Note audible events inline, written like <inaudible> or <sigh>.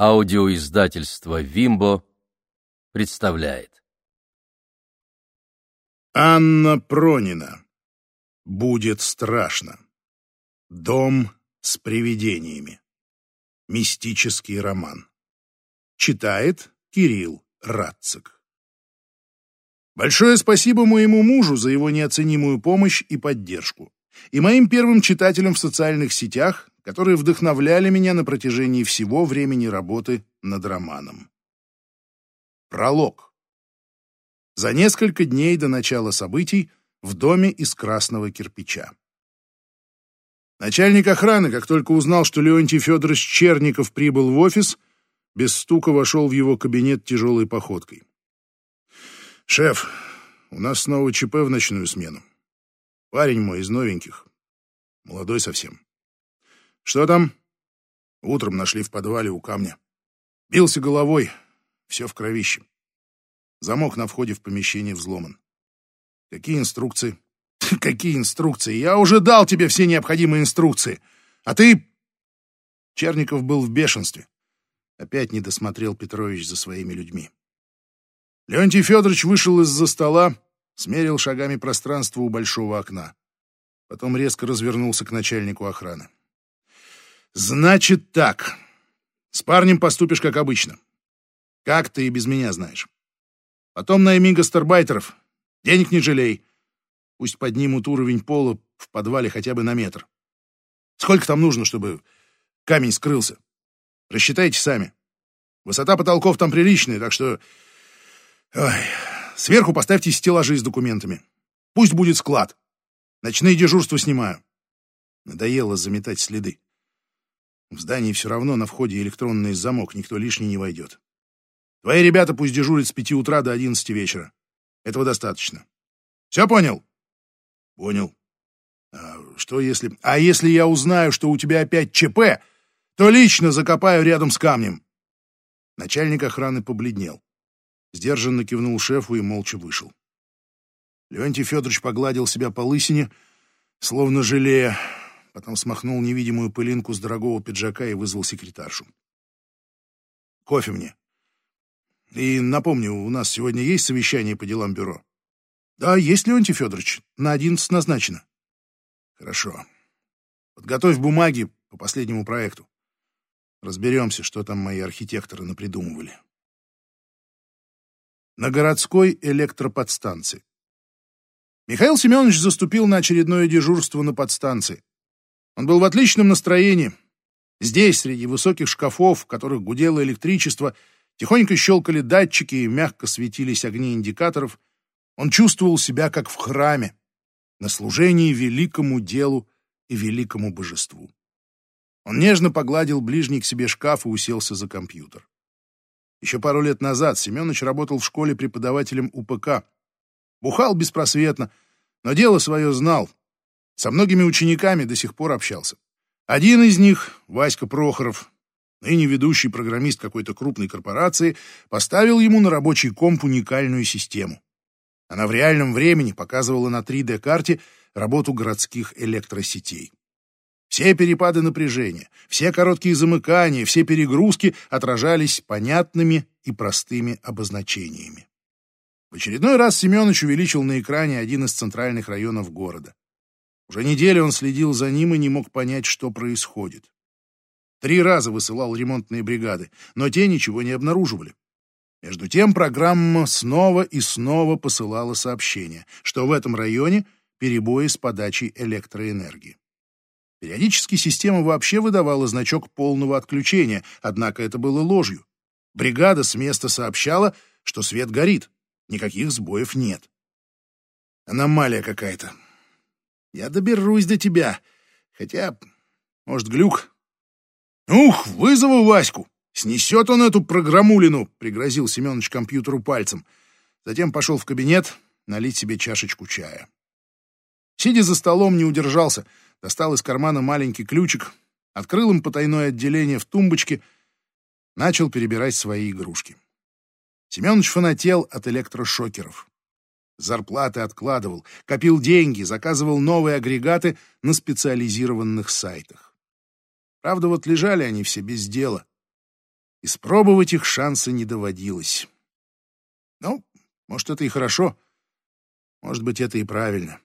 Аудиоиздательство «Вимбо» представляет. Анна Пронина. Будет страшно. Дом с привидениями. Мистический роман. Читает Кирилл Радцик. Большое спасибо моему мужу за его неоценимую помощь и поддержку. И моим первым читателям в социальных сетях, которые вдохновляли меня на протяжении всего времени работы над романом. Пролог. За несколько дней до начала событий в доме из красного кирпича. Начальник охраны, как только узнал, что Леонтий Федорович Черников прибыл в офис, без стука вошел в его кабинет тяжелой походкой. «Шеф, у нас снова ЧП в ночную смену. Парень мой из новеньких. Молодой совсем. Что там? Утром нашли в подвале у камня. Бился головой, все в кровище. Замок на входе в помещение взломан. Какие инструкции? <laughs> Какие инструкции? Я уже дал тебе все необходимые инструкции. А ты... Черников был в бешенстве. Опять не досмотрел Петрович за своими людьми. Леонтий Федорович вышел из-за стола, смерил шагами пространство у большого окна. Потом резко развернулся к начальнику охраны. Значит так. С парнем поступишь как обычно. Как ты и без меня знаешь. Потом найми гастарбайтеров. Денег не жалей. Пусть поднимут уровень пола в подвале хотя бы на метр. Сколько там нужно, чтобы камень скрылся? Рассчитайте сами. Высота потолков там приличная, так что... Ой, сверху поставьте стеллажи с документами. Пусть будет склад. Ночные дежурства снимаю. Надоело заметать следы. В здании все равно на входе электронный замок, никто лишний не войдет. Твои ребята пусть дежурят с пяти утра до одиннадцати вечера. Этого достаточно. Все понял? Понял. А что если... А если я узнаю, что у тебя опять ЧП, то лично закопаю рядом с камнем. Начальник охраны побледнел. Сдержанно кивнул шефу и молча вышел. Леонтий Федорович погладил себя по лысине, словно жалея, потом смахнул невидимую пылинку с дорогого пиджака и вызвал секретаршу. «Кофе мне. И напомню, у нас сегодня есть совещание по делам бюро?» «Да, есть, Леонтий Федорович. На одиннадцать назначено». «Хорошо. Подготовь бумаги по последнему проекту. Разберемся, что там мои архитекторы напридумывали». На городской электроподстанции. Михаил Семенович заступил на очередное дежурство на подстанции. Он был в отличном настроении. Здесь, среди высоких шкафов, в которых гудело электричество, тихонько щелкали датчики и мягко светились огни индикаторов, он чувствовал себя как в храме, на служении великому делу и великому божеству. Он нежно погладил ближний к себе шкаф и уселся за компьютер. Еще пару лет назад Семенович работал в школе преподавателем УПК. Бухал беспросветно, но дело свое знал, со многими учениками до сих пор общался. Один из них, Васька Прохоров, ныне ведущий программист какой-то крупной корпорации, поставил ему на рабочий комп уникальную систему. Она в реальном времени показывала на 3D-карте работу городских электросетей. Все перепады напряжения, все короткие замыкания, все перегрузки отражались понятными и простыми обозначениями. В очередной раз Семенович увеличил на экране один из центральных районов города. Уже неделю он следил за ним и не мог понять, что происходит. Три раза высылал ремонтные бригады, но те ничего не обнаруживали. Между тем программа снова и снова посылала сообщение, что в этом районе перебои с подачей электроэнергии. Периодически система вообще выдавала значок полного отключения, однако это было ложью. Бригада с места сообщала, что свет горит, никаких сбоев нет. Аномалия какая-то, я доберусь до тебя. Хотя, может, глюк? Ух, вызову Ваську. Снесет он эту программулину, пригрозил Семенович компьютеру пальцем. Затем пошел в кабинет налить себе чашечку чая. Сидя за столом, не удержался, достал из кармана маленький ключик, открыл им потайное отделение в тумбочке, начал перебирать свои игрушки. Семенович фанател от электрошокеров. Зарплаты откладывал, копил деньги, заказывал новые агрегаты на специализированных сайтах. Правда, вот лежали они все без дела. Испробовать их шанса не доводилось. Ну, может, это и хорошо. Может быть, это и правильно.